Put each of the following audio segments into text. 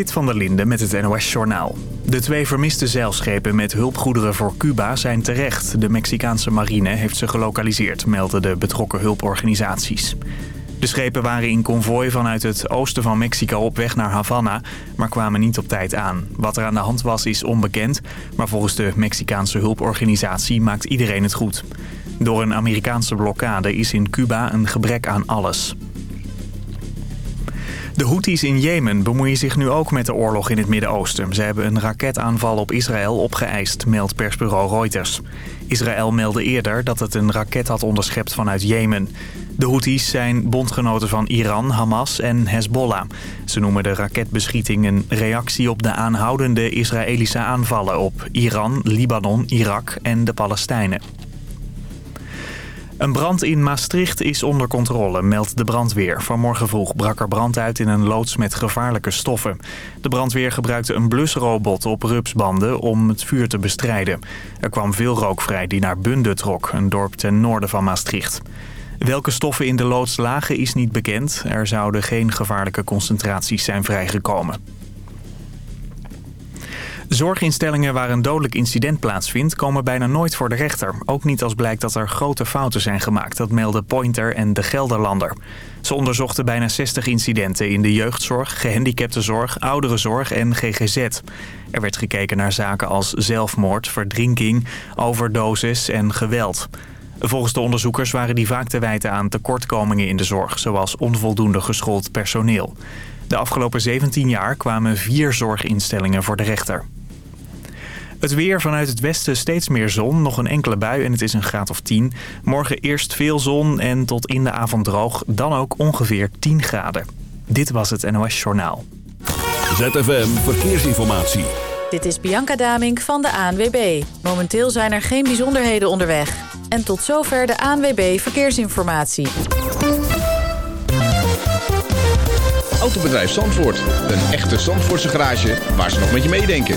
Zit van der Linde met het NOS-journaal. De twee vermiste zeilschepen met hulpgoederen voor Cuba zijn terecht. De Mexicaanse marine heeft ze gelokaliseerd, melden de betrokken hulporganisaties. De schepen waren in konvooi vanuit het oosten van Mexico op weg naar Havana, maar kwamen niet op tijd aan. Wat er aan de hand was is onbekend, maar volgens de Mexicaanse hulporganisatie maakt iedereen het goed. Door een Amerikaanse blokkade is in Cuba een gebrek aan alles. De Houthis in Jemen bemoeien zich nu ook met de oorlog in het Midden-Oosten. Ze hebben een raketaanval op Israël opgeëist, meldt persbureau Reuters. Israël meldde eerder dat het een raket had onderschept vanuit Jemen. De Houthis zijn bondgenoten van Iran, Hamas en Hezbollah. Ze noemen de raketbeschieting een reactie op de aanhoudende Israëlische aanvallen op Iran, Libanon, Irak en de Palestijnen. Een brand in Maastricht is onder controle, meldt de brandweer. Vanmorgen vroeg brak er brand uit in een loods met gevaarlijke stoffen. De brandweer gebruikte een blusrobot op rupsbanden om het vuur te bestrijden. Er kwam veel rook vrij die naar Bunde trok, een dorp ten noorden van Maastricht. Welke stoffen in de loods lagen is niet bekend. Er zouden geen gevaarlijke concentraties zijn vrijgekomen. Zorginstellingen waar een dodelijk incident plaatsvindt... komen bijna nooit voor de rechter. Ook niet als blijkt dat er grote fouten zijn gemaakt. Dat melden Pointer en De Gelderlander. Ze onderzochten bijna 60 incidenten in de jeugdzorg, gehandicaptenzorg, ouderenzorg en GGZ. Er werd gekeken naar zaken als zelfmoord, verdrinking, overdoses en geweld. Volgens de onderzoekers waren die vaak te wijten aan tekortkomingen in de zorg... zoals onvoldoende geschoold personeel. De afgelopen 17 jaar kwamen vier zorginstellingen voor de rechter. Het weer vanuit het westen steeds meer zon. Nog een enkele bui en het is een graad of 10. Morgen eerst veel zon en tot in de avond droog. Dan ook ongeveer 10 graden. Dit was het NOS Journaal. ZFM Verkeersinformatie. Dit is Bianca Damink van de ANWB. Momenteel zijn er geen bijzonderheden onderweg. En tot zover de ANWB Verkeersinformatie. Autobedrijf Zandvoort. Een echte Zandvoortse garage waar ze nog met je meedenken.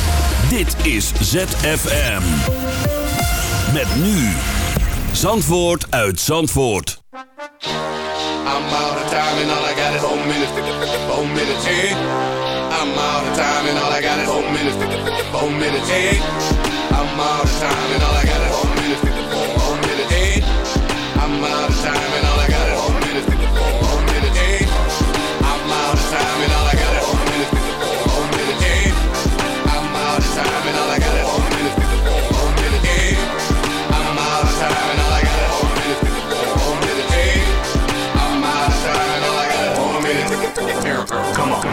Dit is ZFM. Met nu. Zandvoort uit Zandvoort. I'm out of time and all I got is four minutes. Four minutes, hey. I'm out of time and all I got is minutes. Minutes, hey. I'm out of time and all I got is minutes. Minutes, hey. I'm out of time and all I got is minutes. Come on.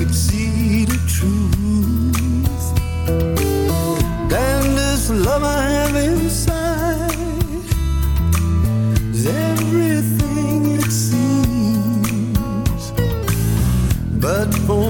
could see the truth. And this love I have inside is everything it seems. But for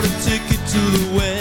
bought a ticket to the west.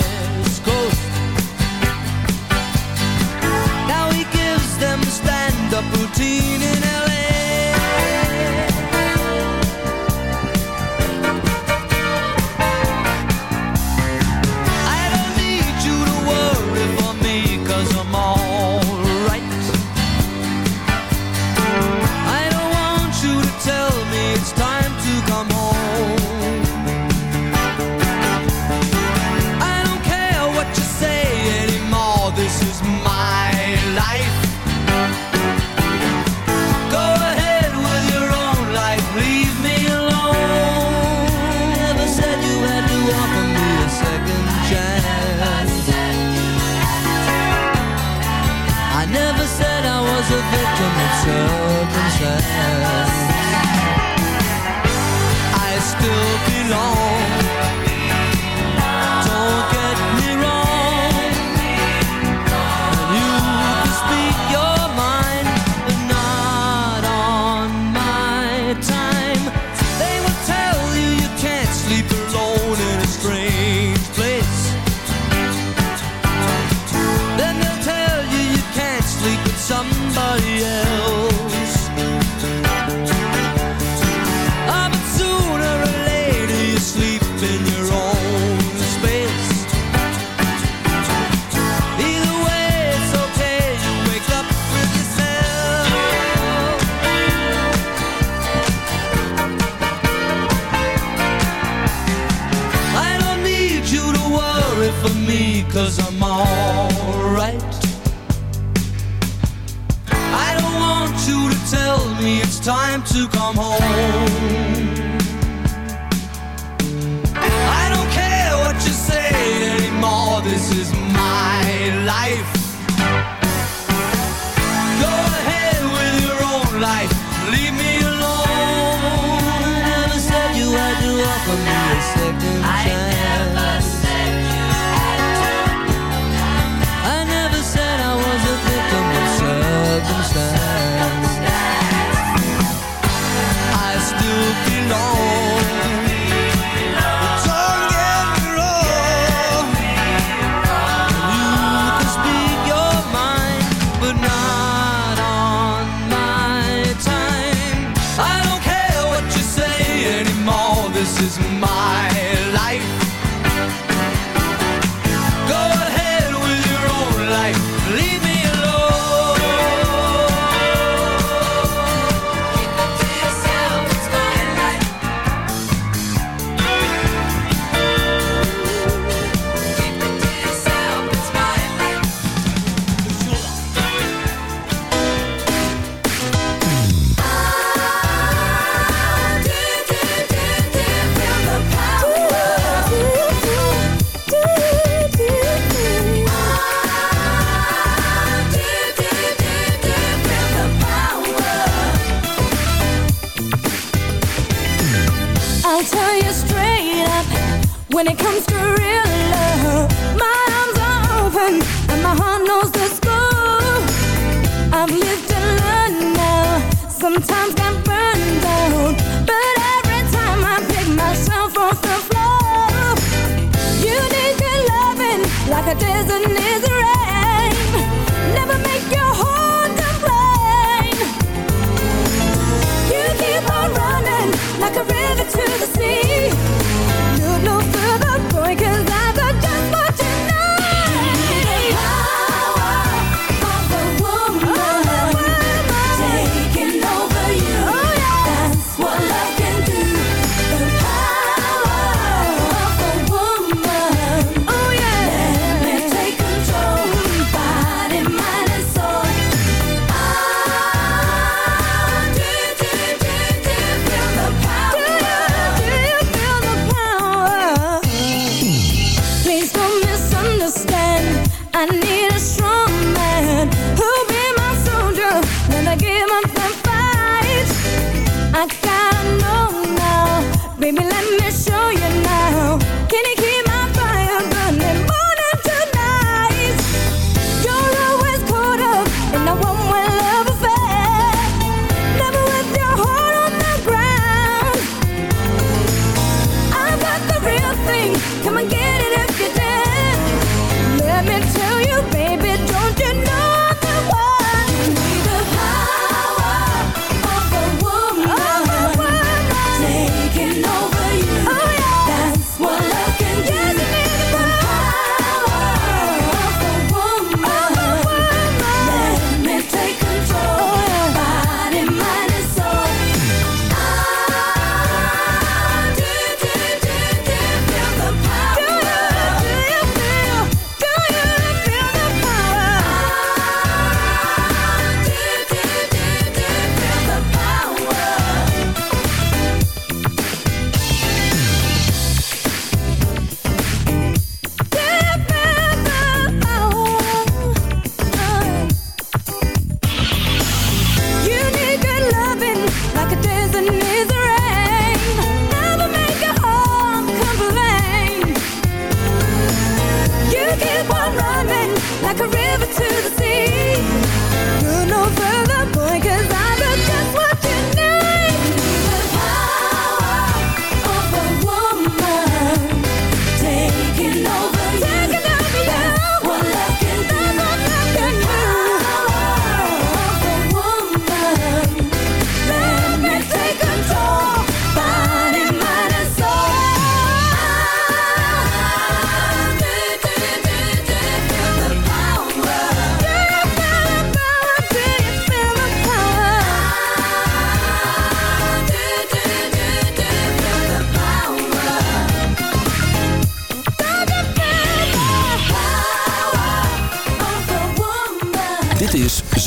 you to tell me it's time to come home. I don't care what you say anymore, this is my life. like a desert is rain. Never make your heart complain. You keep on running like a river to the sea.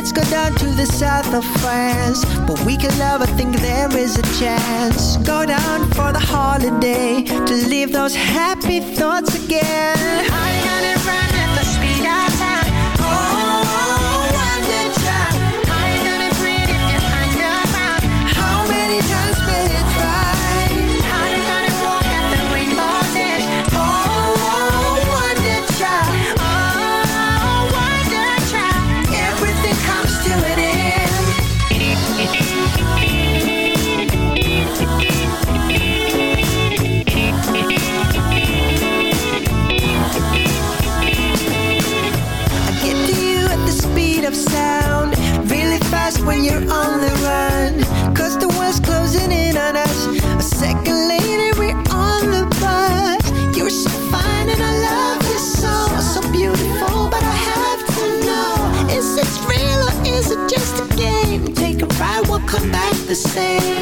Let's go down to the south of France. But we can never think there is a chance. Go down for the holiday to leave those happy thoughts again. I when you're on the run. Cause the world's closing in on us. A second later we're on the bus. You're so fine and I love you so So beautiful. But I have to know Is this real or is it just a game? Take a ride, we'll come back the same.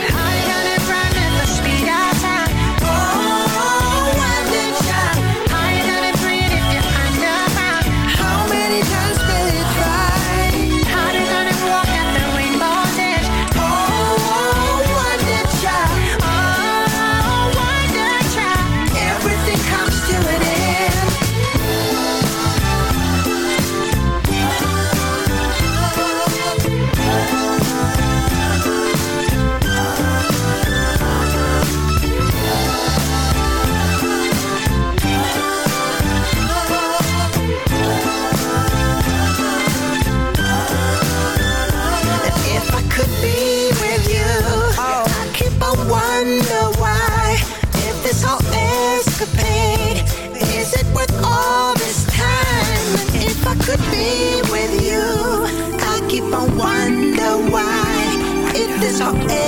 Stop it.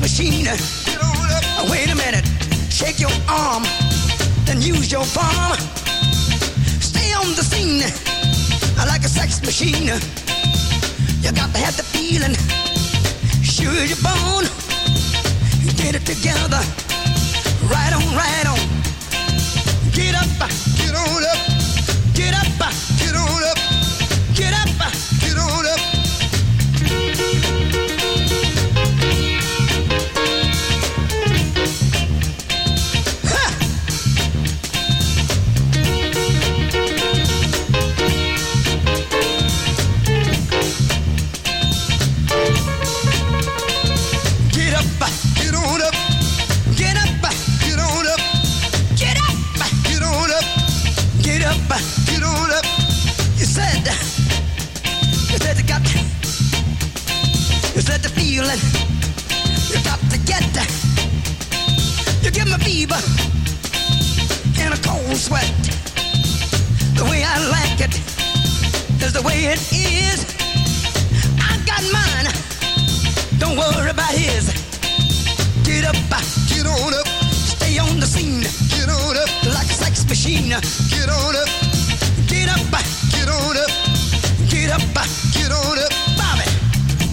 Machine. Wait a minute, shake your arm, then use your palm. Stay on the scene like a sex machine. You got to have the feeling, sure you're born. Get it together, right on, right on. Get up, get on up, get up, get on up, machine. Get on up, get up, get on up, get up, get on up. Bobby,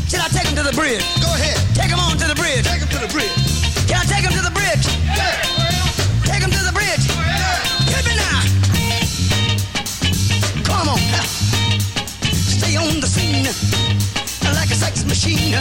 should I take him to the bridge? Go ahead. Take him on to the bridge. Take him to the bridge. Can I take him to the bridge? Yeah. Take him to the bridge. Hit me now. Come on. Stay on the scene like a sex machine.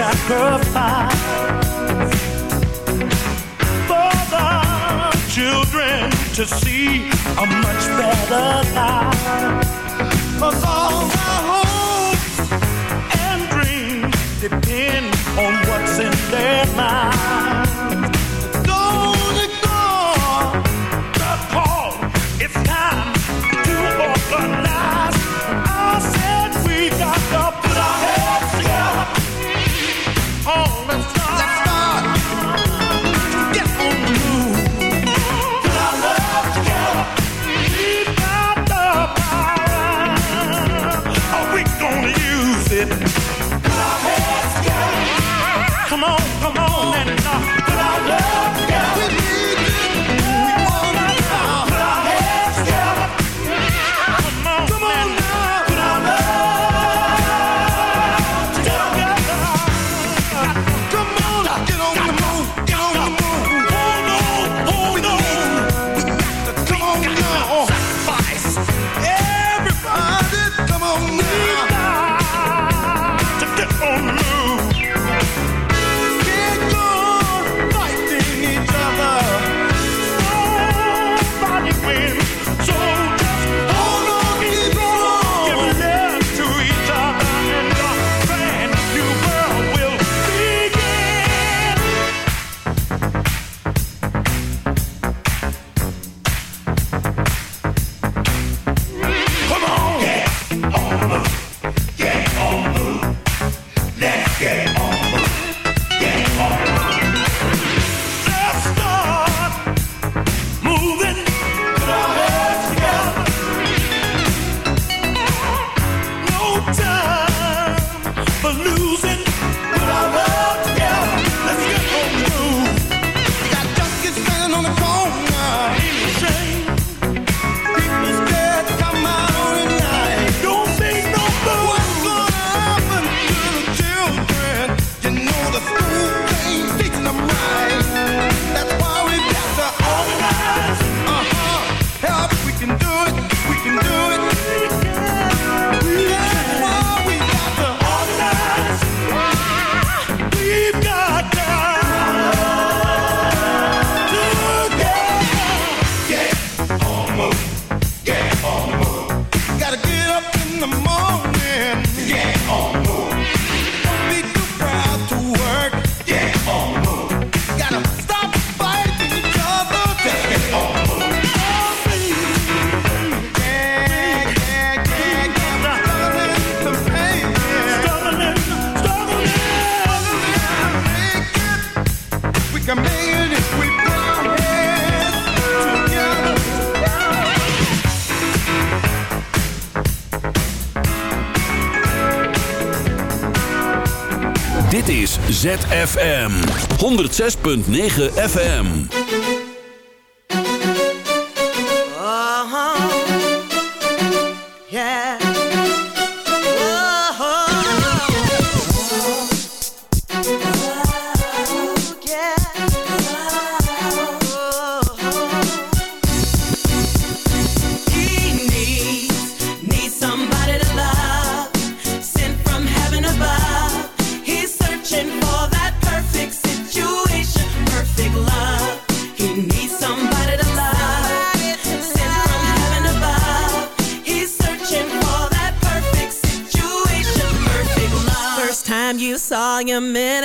Sacrifice for the children to see a much better life. 'Cause all our hopes and dreams depend on what's in their minds. Don't ignore the call. It's time to said we home. FM 106.9 FM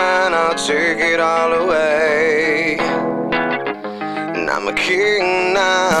mine, I'll take it all away. And I'm a king, now.